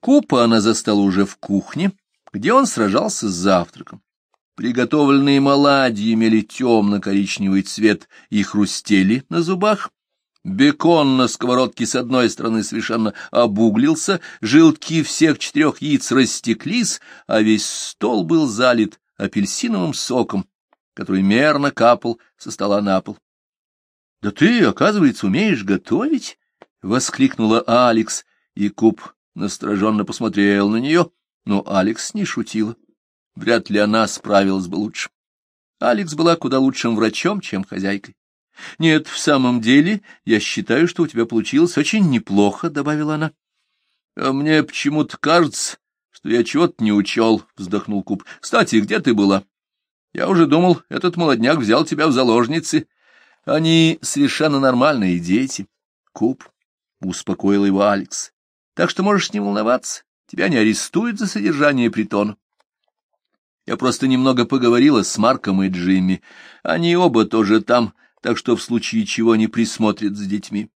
Купа она застала уже в кухне, где он сражался с завтраком. Приготовленные оладьи имели темно-коричневый цвет и хрустели на зубах. Бекон на сковородке с одной стороны совершенно обуглился, желтки всех четырех яиц растеклись, а весь стол был залит апельсиновым соком, который мерно капал со стола на пол. — Да ты, оказывается, умеешь готовить? — воскликнула Алекс, и Куб настороженно посмотрел на нее, но Алекс не шутила. Вряд ли она справилась бы лучше. Алекс была куда лучшим врачом, чем хозяйкой. — Нет, в самом деле, я считаю, что у тебя получилось очень неплохо, — добавила она. — А мне почему-то кажется, что я чего-то не учел, — вздохнул Куб. — Кстати, где ты была? Я уже думал, этот молодняк взял тебя в заложницы. Они совершенно нормальные дети. Куб — успокоил его Алекс. — Так что можешь не волноваться, тебя не арестуют за содержание притона. Я просто немного поговорила с Марком и Джимми. Они оба тоже там, так что в случае чего не присмотрят за детьми.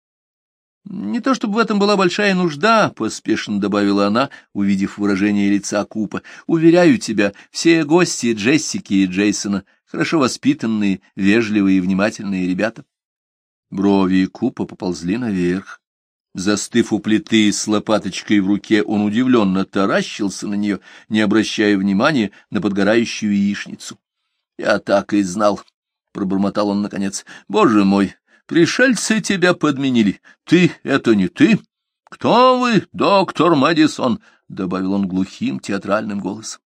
Не то чтобы в этом была большая нужда, — поспешно добавила она, увидев выражение лица Купа. Уверяю тебя, все гости Джессики и Джейсона хорошо воспитанные, вежливые и внимательные ребята. Брови Купа поползли наверх. Застыв у плиты с лопаточкой в руке, он удивленно таращился на нее, не обращая внимания на подгорающую яичницу. — Я так и знал, — пробормотал он наконец. — Боже мой, пришельцы тебя подменили. Ты — это не ты. Кто вы, доктор Мэдисон? — добавил он глухим театральным голосом.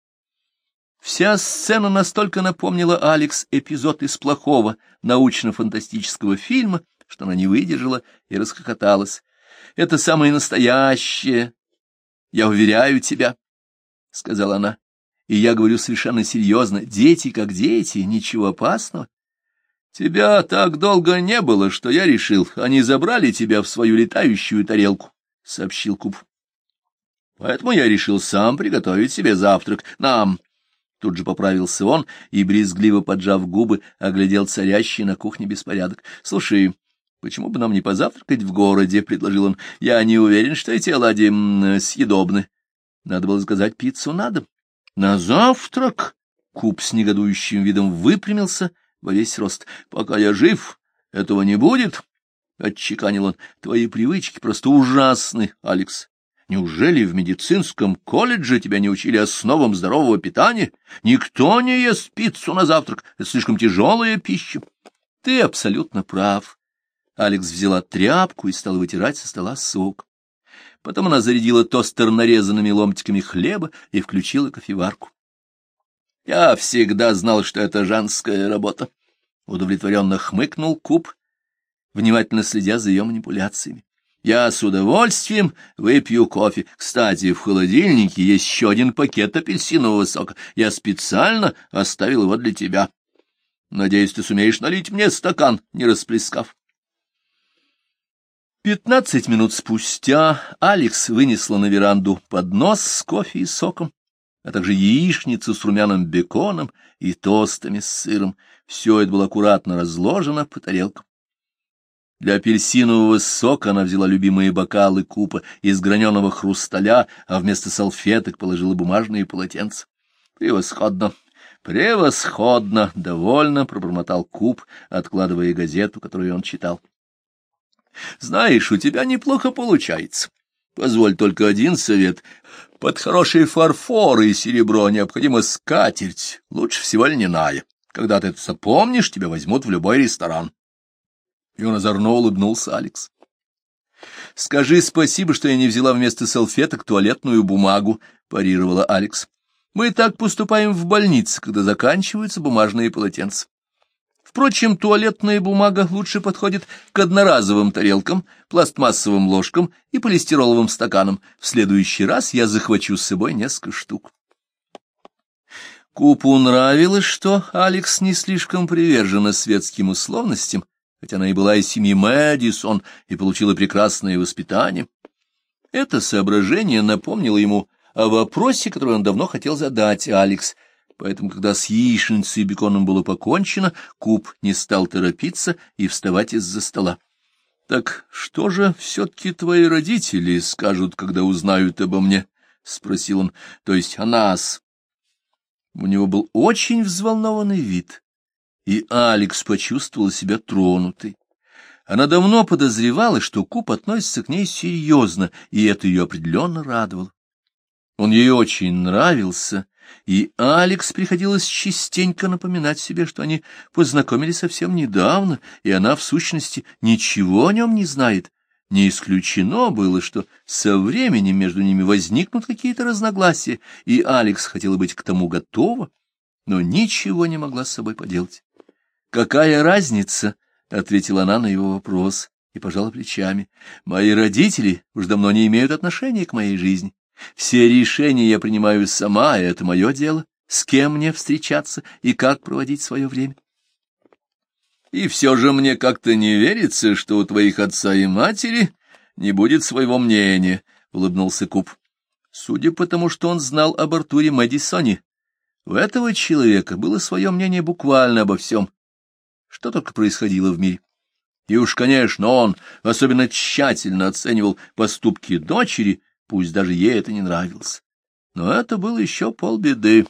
Вся сцена настолько напомнила Алекс эпизод из плохого научно-фантастического фильма, что она не выдержала и расхохоталась. Это самое настоящее. Я уверяю тебя, — сказала она. И я говорю совершенно серьезно. Дети как дети, ничего опасного. Тебя так долго не было, что я решил, они забрали тебя в свою летающую тарелку, — сообщил Куб. Поэтому я решил сам приготовить себе завтрак. Нам. Тут же поправился он и, брезгливо поджав губы, оглядел царящий на кухне беспорядок. — Слушай, Почему бы нам не позавтракать в городе, — предложил он. — Я не уверен, что эти оладьи съедобны. Надо было заказать пиццу на дом. — На завтрак? Куб с негодующим видом выпрямился во весь рост. — Пока я жив, этого не будет, — отчеканил он. — Твои привычки просто ужасны, Алекс. Неужели в медицинском колледже тебя не учили основам здорового питания? Никто не ест пиццу на завтрак, это слишком тяжелая пища. Ты абсолютно прав. Алекс взяла тряпку и стала вытирать со стола сок. Потом она зарядила тостер нарезанными ломтиками хлеба и включила кофеварку. — Я всегда знал, что это женская работа. Удовлетворенно хмыкнул Куб, внимательно следя за ее манипуляциями. — Я с удовольствием выпью кофе. Кстати, в холодильнике есть еще один пакет апельсинового сока. Я специально оставил его для тебя. Надеюсь, ты сумеешь налить мне стакан, не расплескав. Пятнадцать минут спустя Алекс вынесла на веранду поднос с кофе и соком, а также яичницу с румяным беконом и тостами с сыром. Все это было аккуратно разложено по тарелкам. Для апельсинового сока она взяла любимые бокалы купа из граненого хрусталя, а вместо салфеток положила бумажные полотенца. «Превосходно! Превосходно!» — довольно пробормотал куб, откладывая газету, которую он читал. Знаешь, у тебя неплохо получается. Позволь только один совет. Под хороший фарфор и серебро необходимо скатерть, лучше всего льняная. Когда ты это запомнишь, тебя возьмут в любой ресторан. И он озорно улыбнулся Алекс. «Скажи спасибо, что я не взяла вместо салфеток туалетную бумагу», — парировала Алекс. «Мы так поступаем в больнице, когда заканчиваются бумажные полотенца. Впрочем, туалетная бумага лучше подходит к одноразовым тарелкам, пластмассовым ложкам и полистироловым стаканам. В следующий раз я захвачу с собой несколько штук. Купу нравилось, что Алекс не слишком привержена светским условностям, хотя она и была из семьи Мэдисон и получила прекрасное воспитание. Это соображение напомнило ему о вопросе, который он давно хотел задать Алекс, Поэтому, когда с яичницей и беконом было покончено, Куб не стал торопиться и вставать из-за стола. — Так что же все-таки твои родители скажут, когда узнают обо мне? спросил он. — То есть о нас. У него был очень взволнованный вид, и Алекс почувствовал себя тронутой. Она давно подозревала, что Куб относится к ней серьезно, и это ее определенно радовало. Он ей очень нравился, и Алекс приходилось частенько напоминать себе, что они познакомились совсем недавно, и она, в сущности, ничего о нем не знает. Не исключено было, что со временем между ними возникнут какие-то разногласия, и Алекс хотела быть к тому готова, но ничего не могла с собой поделать. «Какая разница?» — ответила она на его вопрос и пожала плечами. «Мои родители уж давно не имеют отношения к моей жизни. Все решения я принимаю сама, и это мое дело, с кем мне встречаться и как проводить свое время. И все же мне как-то не верится, что у твоих отца и матери не будет своего мнения, — улыбнулся Куб. Судя по тому, что он знал об Артуре Мэдисоне, у этого человека было свое мнение буквально обо всем, что только происходило в мире. И уж, конечно, он особенно тщательно оценивал поступки дочери, пусть даже ей это не нравилось. Но это было еще полбеды.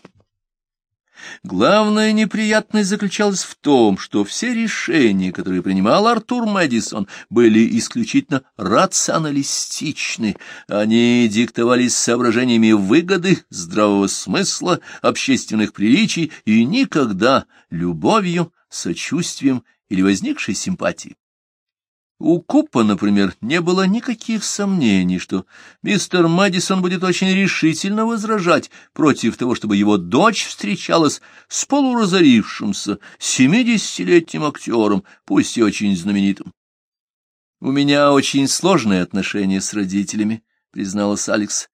Главная неприятность заключалась в том, что все решения, которые принимал Артур Мэдисон, были исключительно рационалистичны. Они диктовались соображениями выгоды, здравого смысла, общественных приличий и никогда любовью, сочувствием или возникшей симпатией. У Купа, например, не было никаких сомнений, что мистер Мэдисон будет очень решительно возражать против того, чтобы его дочь встречалась с полуразорившимся семидесятилетним актером, пусть и очень знаменитым. «У меня очень сложные отношения с родителями», — призналась Алекс.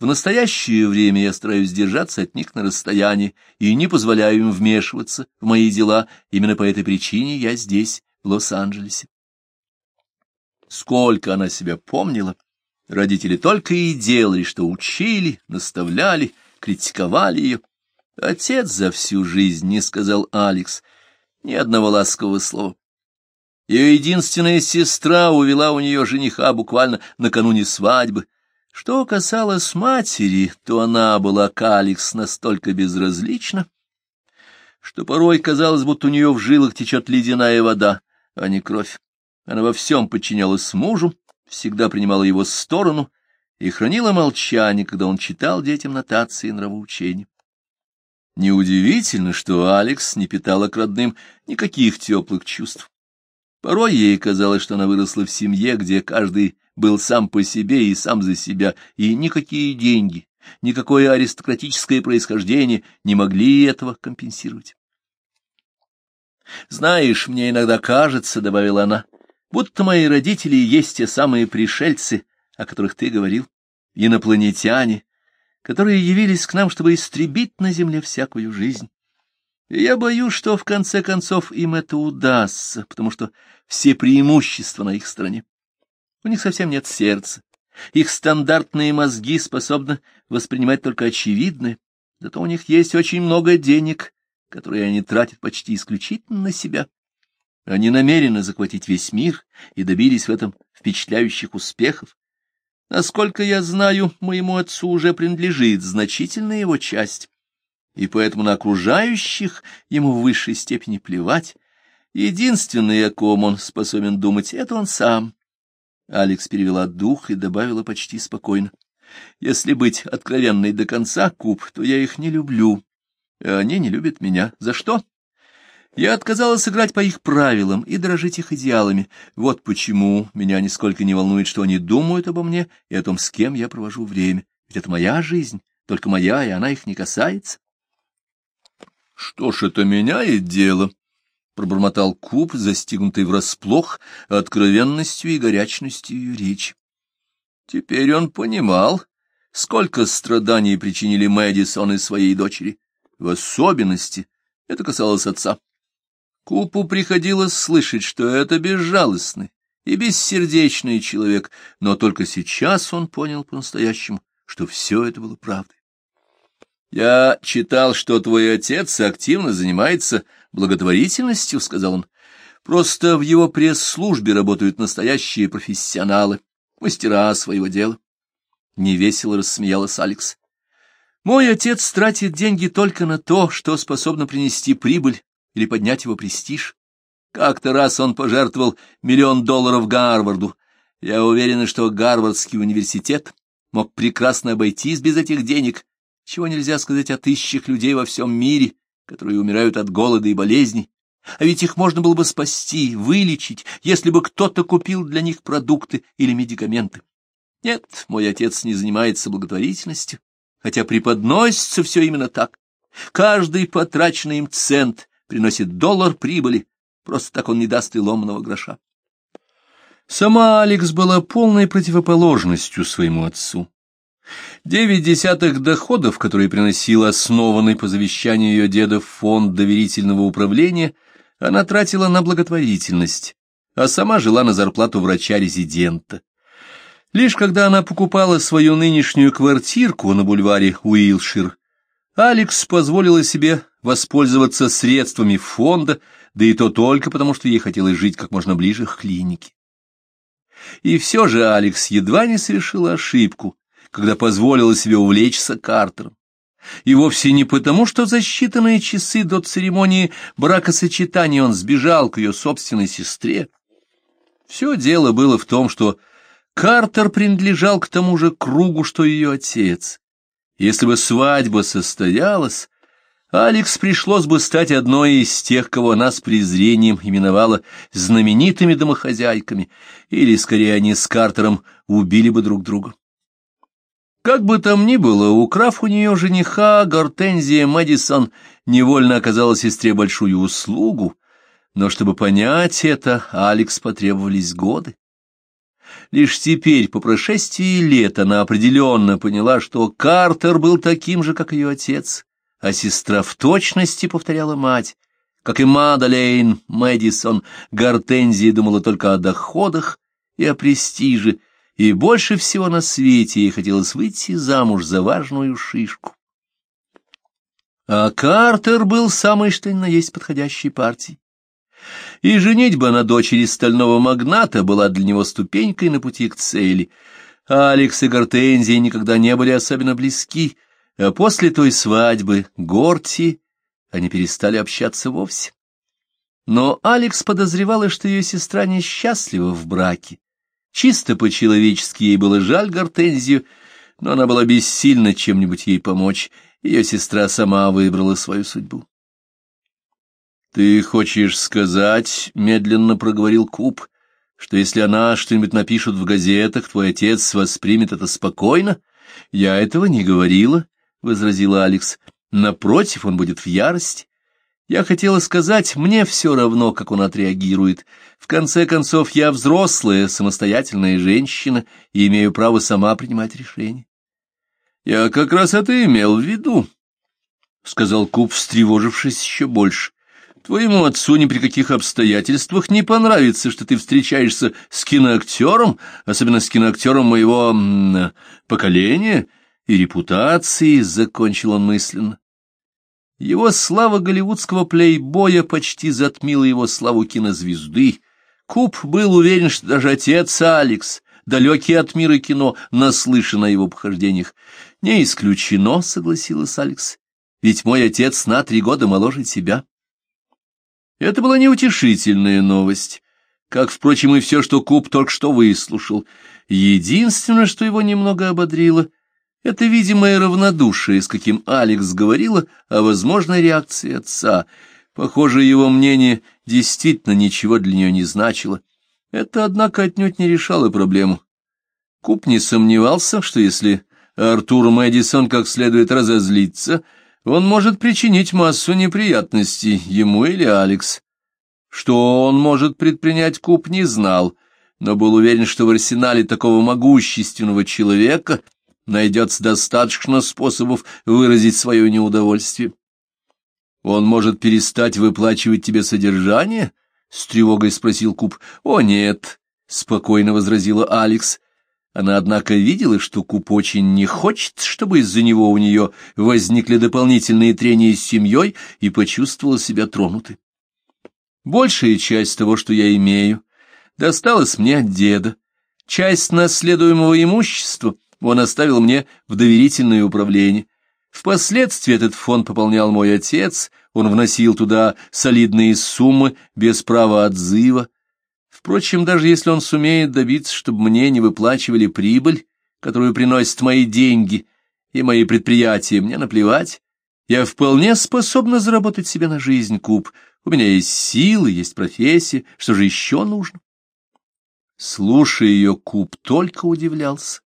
«В настоящее время я стараюсь держаться от них на расстоянии и не позволяю им вмешиваться в мои дела. Именно по этой причине я здесь, в Лос-Анджелесе». Сколько она себя помнила, родители только и делали, что учили, наставляли, критиковали ее. Отец за всю жизнь не сказал Алекс ни одного ласкового слова. Ее единственная сестра увела у нее жениха буквально накануне свадьбы. Что касалось матери, то она была к Алекс настолько безразлична, что порой казалось, будто у нее в жилах течет ледяная вода, а не кровь. Она во всем подчинялась мужу, всегда принимала его сторону и хранила молчание, когда он читал детям нотации и нравоучения. Неудивительно, что Алекс не питала к родным никаких теплых чувств. Порой ей казалось, что она выросла в семье, где каждый был сам по себе и сам за себя, и никакие деньги, никакое аристократическое происхождение не могли этого компенсировать. «Знаешь, мне иногда кажется, — добавила она, будто мои родители есть те самые пришельцы, о которых ты говорил, инопланетяне, которые явились к нам, чтобы истребить на земле всякую жизнь. И я боюсь, что в конце концов им это удастся, потому что все преимущества на их стороне. У них совсем нет сердца. Их стандартные мозги способны воспринимать только очевидное, зато у них есть очень много денег, которые они тратят почти исключительно на себя. Они намерены захватить весь мир и добились в этом впечатляющих успехов. Насколько я знаю, моему отцу уже принадлежит значительная его часть, и поэтому на окружающих ему в высшей степени плевать. Единственный, о ком он способен думать, — это он сам. Алекс перевела дух и добавила почти спокойно. Если быть откровенной до конца, Куб, то я их не люблю, они не любят меня. За что? Я отказалась играть по их правилам и дрожить их идеалами. Вот почему меня нисколько не волнует, что они думают обо мне и о том, с кем я провожу время. Ведь это моя жизнь, только моя, и она их не касается. — Что ж, это меняет дело, — пробормотал Куб, застигнутый врасплох откровенностью и горячностью ее речи. Теперь он понимал, сколько страданий причинили Мэдисон и своей дочери. В особенности это касалось отца. Купу приходилось слышать, что это безжалостный и бессердечный человек, но только сейчас он понял по-настоящему, что все это было правдой. «Я читал, что твой отец активно занимается благотворительностью», — сказал он. «Просто в его пресс-службе работают настоящие профессионалы, мастера своего дела. — невесело рассмеялась Алекс. «Мой отец тратит деньги только на то, что способно принести прибыль или поднять его престиж. Как-то раз он пожертвовал миллион долларов Гарварду. Я уверена, что Гарвардский университет мог прекрасно обойтись без этих денег, чего нельзя сказать о тысячах людей во всем мире, которые умирают от голода и болезней. А ведь их можно было бы спасти, вылечить, если бы кто-то купил для них продукты или медикаменты. Нет, мой отец не занимается благотворительностью, хотя преподносится все именно так. Каждый потраченный им цент приносит доллар прибыли, просто так он не даст и ломаного гроша. Сама Алекс была полной противоположностью своему отцу. Девять десятых доходов, которые приносил основанный по завещанию ее деда фонд доверительного управления, она тратила на благотворительность, а сама жила на зарплату врача-резидента. Лишь когда она покупала свою нынешнюю квартирку на бульваре Уилшир, Алекс позволила себе воспользоваться средствами фонда, да и то только потому, что ей хотелось жить как можно ближе к клинике. И все же Алекс едва не совершила ошибку, когда позволила себе увлечься Картером. И вовсе не потому, что за считанные часы до церемонии бракосочетания он сбежал к ее собственной сестре. Все дело было в том, что Картер принадлежал к тому же кругу, что ее отец. Если бы свадьба состоялась, Алекс пришлось бы стать одной из тех, кого она с презрением именовала знаменитыми домохозяйками, или, скорее, они с Картером убили бы друг друга. Как бы там ни было, украв у нее жениха, Гортензия Мэдисон невольно оказала сестре большую услугу, но чтобы понять это, Алекс потребовались годы. Лишь теперь, по прошествии лет, она определенно поняла, что Картер был таким же, как ее отец, а сестра в точности повторяла мать. Как и Мадалейн Мэдисон, Гортензия думала только о доходах и о престиже, и больше всего на свете ей хотелось выйти замуж за важную шишку. А Картер был самой что ни на есть подходящей партией. И женитьба на дочери стального магната была для него ступенькой на пути к цели. Алекс и Гортензия никогда не были особенно близки, а после той свадьбы Горти они перестали общаться вовсе. Но Алекс подозревала, что ее сестра несчастлива в браке, Чисто по-человечески ей было жаль Гортензию, но она была бессильна чем-нибудь ей помочь, ее сестра сама выбрала свою судьбу. — Ты хочешь сказать, — медленно проговорил Куб, — что если она что-нибудь напишет в газетах, твой отец воспримет это спокойно? — Я этого не говорила, — возразила Алекс. — Напротив, он будет в ярости. Я хотела сказать, мне все равно, как он отреагирует. В конце концов, я взрослая, самостоятельная женщина и имею право сама принимать решения. Я как раз это имел в виду, — сказал Куб, встревожившись еще больше. Твоему отцу ни при каких обстоятельствах не понравится, что ты встречаешься с киноактером, особенно с киноактером моего поколения и репутации, — закончил он мысленно. Его слава голливудского плейбоя почти затмила его славу кинозвезды. Куб был уверен, что даже отец Алекс, далекий от мира кино, наслышан о его похождениях. «Не исключено», — согласилась Алекс, — «ведь мой отец на три года моложе тебя». Это была неутешительная новость, как, впрочем, и все, что Куб только что выслушал. Единственное, что его немного ободрило — это видимое равнодушие, с каким Алекс говорила о возможной реакции отца. Похоже, его мнение действительно ничего для нее не значило. Это, однако, отнюдь не решало проблему. Куп не сомневался, что если Артур Мэдисон как следует разозлится, он может причинить массу неприятностей ему или Алекс. Что он может предпринять, Куп не знал, но был уверен, что в арсенале такого могущественного человека найдется достаточно способов выразить свое неудовольствие. Он может перестать выплачивать тебе содержание? — с тревогой спросил Куб. — О, нет, — спокойно возразила Алекс. Она, однако, видела, что Куб очень не хочет, чтобы из-за него у нее возникли дополнительные трения с семьей, и почувствовала себя тронутой. Большая часть того, что я имею, досталась мне от деда. Часть наследуемого имущества Он оставил мне в доверительное управление. Впоследствии этот фонд пополнял мой отец, он вносил туда солидные суммы без права отзыва. Впрочем, даже если он сумеет добиться, чтобы мне не выплачивали прибыль, которую приносят мои деньги и мои предприятия, мне наплевать. Я вполне способна заработать себе на жизнь, Куб. У меня есть силы, есть профессия. Что же еще нужно? Слушая ее, Куб только удивлялся.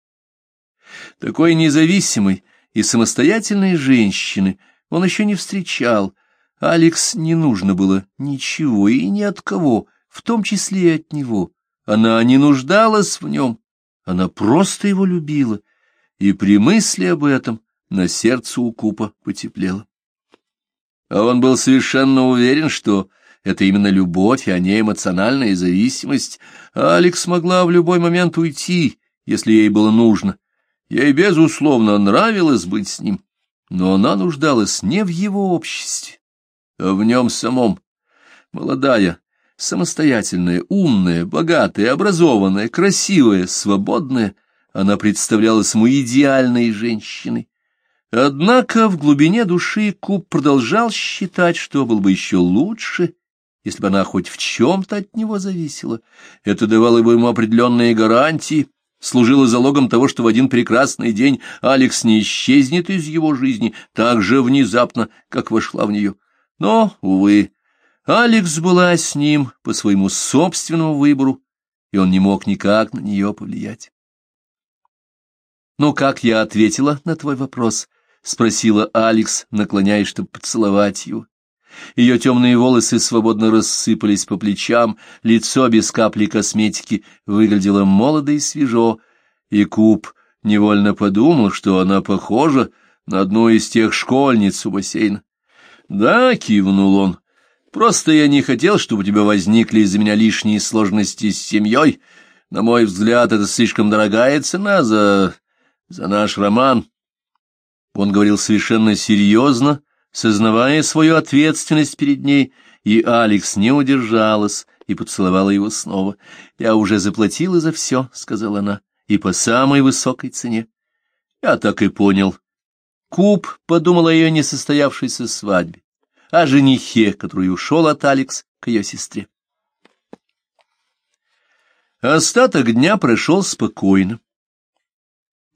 Такой независимой и самостоятельной женщины он еще не встречал. Алекс не нужно было ничего и ни от кого, в том числе и от него. Она не нуждалась в нем, она просто его любила, и при мысли об этом на сердце у Купа потеплело. А он был совершенно уверен, что это именно любовь, а не эмоциональная зависимость. Алекс могла в любой момент уйти, если ей было нужно. Ей, безусловно, нравилось быть с ним, но она нуждалась не в его обществе, а в нем самом. Молодая, самостоятельная, умная, богатая, образованная, красивая, свободная, она представлялась ему идеальной женщиной. Однако в глубине души Куб продолжал считать, что был бы еще лучше, если бы она хоть в чем-то от него зависела. Это давало бы ему определенные гарантии, служило залогом того, что в один прекрасный день Алекс не исчезнет из его жизни так же внезапно, как вошла в нее. Но, увы, Алекс была с ним по своему собственному выбору, и он не мог никак на нее повлиять. «Ну, как я ответила на твой вопрос?» — спросила Алекс, наклоняясь, чтобы поцеловать его. Ее темные волосы свободно рассыпались по плечам, лицо без капли косметики выглядело молодо и свежо, и Куб невольно подумал, что она похожа на одну из тех школьниц у бассейна. «Да», — кивнул он, — «просто я не хотел, чтобы у тебя возникли из-за меня лишние сложности с семьей. На мой взгляд, это слишком дорогая цена за за наш роман. Он говорил совершенно серьезно, сознавая свою ответственность перед ней, и Алекс не удержалась и поцеловала его снова. «Я уже заплатила за все», — сказала она, — «и по самой высокой цене». Я так и понял. Куб подумал о ее несостоявшейся свадьбе, о женихе, который ушел от Алекс к ее сестре. Остаток дня прошел спокойно.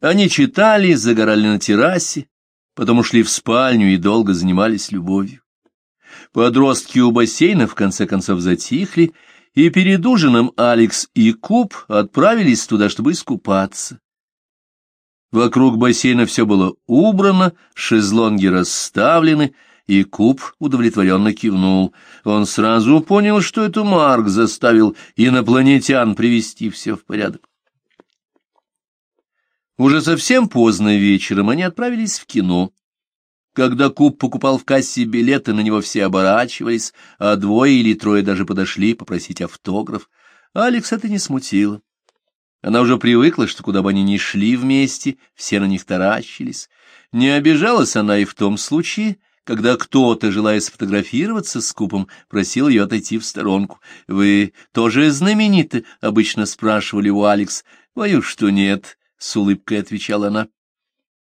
Они читали, загорали на террасе, потом ушли в спальню и долго занимались любовью. Подростки у бассейна в конце концов затихли, и перед ужином Алекс и Куб отправились туда, чтобы искупаться. Вокруг бассейна все было убрано, шезлонги расставлены, и Куб удовлетворенно кивнул. Он сразу понял, что это Марк заставил инопланетян привести все в порядок. Уже совсем поздно вечером они отправились в кино. Когда Куб покупал в кассе билеты, на него все оборачивались, а двое или трое даже подошли попросить автограф. Алекс это не смутило. Она уже привыкла, что куда бы они ни шли вместе, все на них таращились. Не обижалась она и в том случае, когда кто-то, желая сфотографироваться с Купом, просил ее отойти в сторонку. «Вы тоже знамениты?» — обычно спрашивали у Алекс. «Боюсь, что нет», — с улыбкой отвечала она.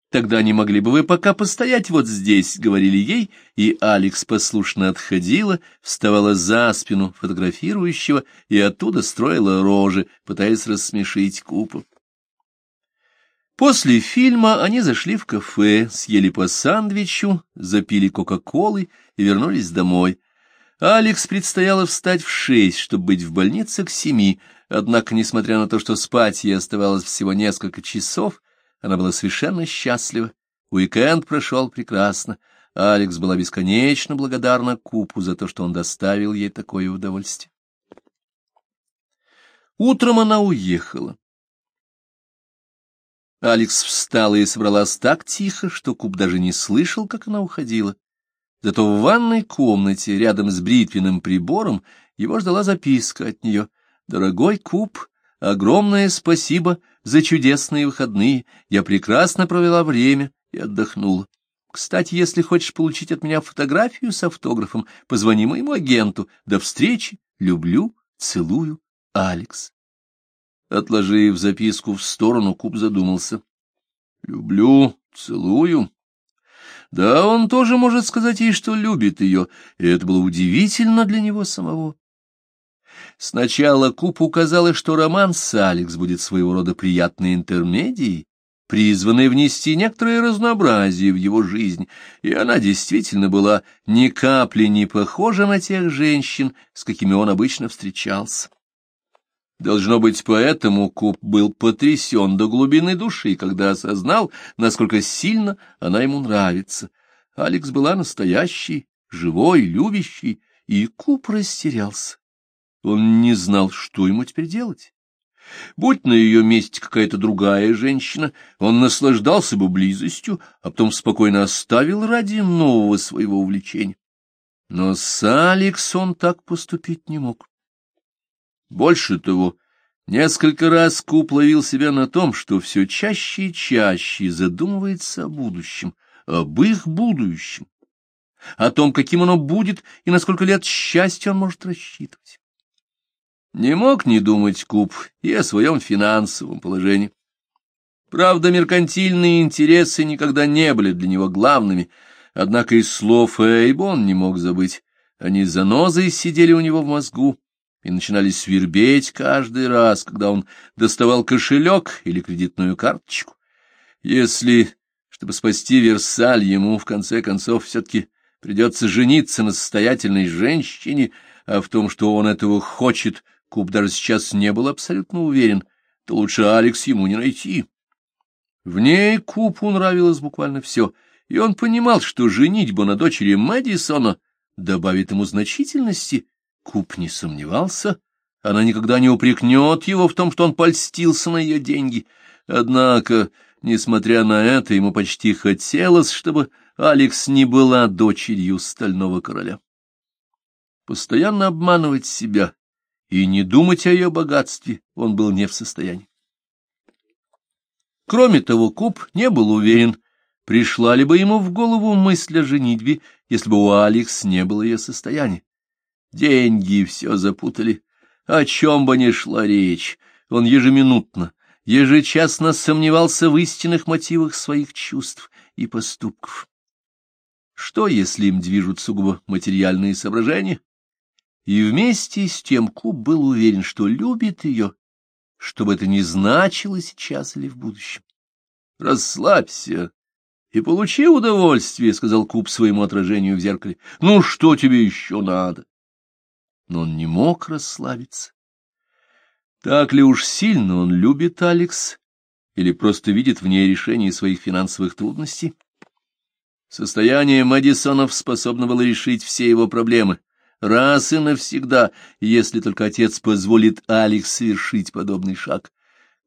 «Тогда не могли бы вы пока постоять вот здесь», — говорили ей, и Алекс послушно отходила, вставала за спину фотографирующего и оттуда строила рожи, пытаясь рассмешить Купа. После фильма они зашли в кафе, съели по сандвичу, запили кока-колы и вернулись домой. Алекс предстояло встать в шесть, чтобы быть в больнице к семи, Однако, несмотря на то, что спать ей оставалось всего несколько часов, она была совершенно счастлива. Уикенд прошел прекрасно. Алекс была бесконечно благодарна Купу за то, что он доставил ей такое удовольствие. Утром она уехала. Алекс встала и собралась так тихо, что Куб даже не слышал, как она уходила. Зато в ванной комнате, рядом с бритвенным прибором, его ждала записка от нее — Дорогой Куб, огромное спасибо за чудесные выходные. Я прекрасно провела время и отдохнула. Кстати, если хочешь получить от меня фотографию с автографом, позвони моему агенту. До встречи. Люблю, целую. Алекс. Отложив записку в сторону, Куб задумался. Люблю, целую. Да, он тоже может сказать ей, что любит ее, и это было удивительно для него самого. Сначала Купу казалось, что роман с Алекс будет своего рода приятной интермедией, призванной внести некоторое разнообразие в его жизнь, и она действительно была ни капли не похожа на тех женщин, с какими он обычно встречался. Должно быть, поэтому Куп был потрясен до глубины души, когда осознал, насколько сильно она ему нравится. Алекс была настоящей, живой, любящей, и Куп растерялся. Он не знал, что ему теперь делать. Будь на ее месте какая-то другая женщина, он наслаждался бы близостью, а потом спокойно оставил ради нового своего увлечения. Но с Алекс он так поступить не мог. Больше того, несколько раз Куп ловил себя на том, что все чаще и чаще задумывается о будущем, об их будущем, о том, каким оно будет и на сколько лет счастья он может рассчитывать. Не мог не думать Куб и о своем финансовом положении. Правда, меркантильные интересы никогда не были для него главными, однако из слов Эйб он не мог забыть. Они занозой сидели у него в мозгу и начинали свербеть каждый раз, когда он доставал кошелек или кредитную карточку. Если, чтобы спасти Версаль, ему, в конце концов, все-таки придется жениться на состоятельной женщине, а в том, что он этого хочет — Куб даже сейчас не был абсолютно уверен, то лучше Алекс ему не найти. В ней Купу нравилось буквально все, и он понимал, что женитьба на дочери Мэдисона добавит ему значительности. Куб не сомневался, она никогда не упрекнет его в том, что он польстился на ее деньги. Однако, несмотря на это, ему почти хотелось, чтобы Алекс не была дочерью стального короля. Постоянно обманывать себя и не думать о ее богатстве он был не в состоянии. Кроме того, Куб не был уверен, пришла ли бы ему в голову мысль о женитьбе, если бы у Алекс не было ее состояния. Деньги все запутали. О чем бы ни шла речь, он ежеминутно, ежечасно сомневался в истинных мотивах своих чувств и поступков. Что, если им движут сугубо материальные соображения? И вместе с тем Куб был уверен, что любит ее, что бы это ни значило сейчас или в будущем. — Расслабься и получи удовольствие, — сказал Куб своему отражению в зеркале. — Ну, что тебе еще надо? Но он не мог расслабиться. Так ли уж сильно он любит Алекс или просто видит в ней решение своих финансовых трудностей? Состояние Мэдисонов способно было решить все его проблемы — раз и навсегда, если только отец позволит Алекс совершить подобный шаг.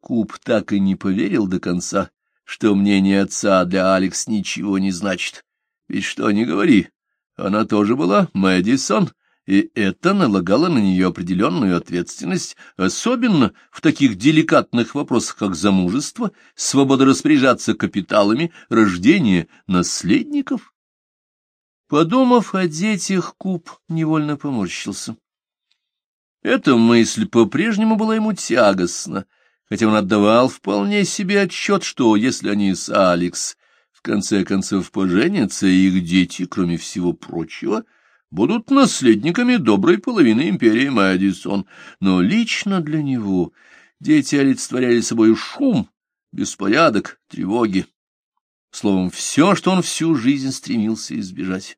Куб так и не поверил до конца, что мнение отца для Алекс ничего не значит. Ведь что ни говори, она тоже была Мэдисон, и это налагало на нее определенную ответственность, особенно в таких деликатных вопросах, как замужество, свобода распоряжаться капиталами, рождение наследников. Подумав о детях, Куб невольно поморщился. Эта мысль по-прежнему была ему тягостна, хотя он отдавал вполне себе отчет, что если они с Алекс в конце концов поженятся, их дети, кроме всего прочего, будут наследниками доброй половины империи Мэдисон. Но лично для него дети олицетворяли собой шум, беспорядок, тревоги. Словом, все, что он всю жизнь стремился избежать.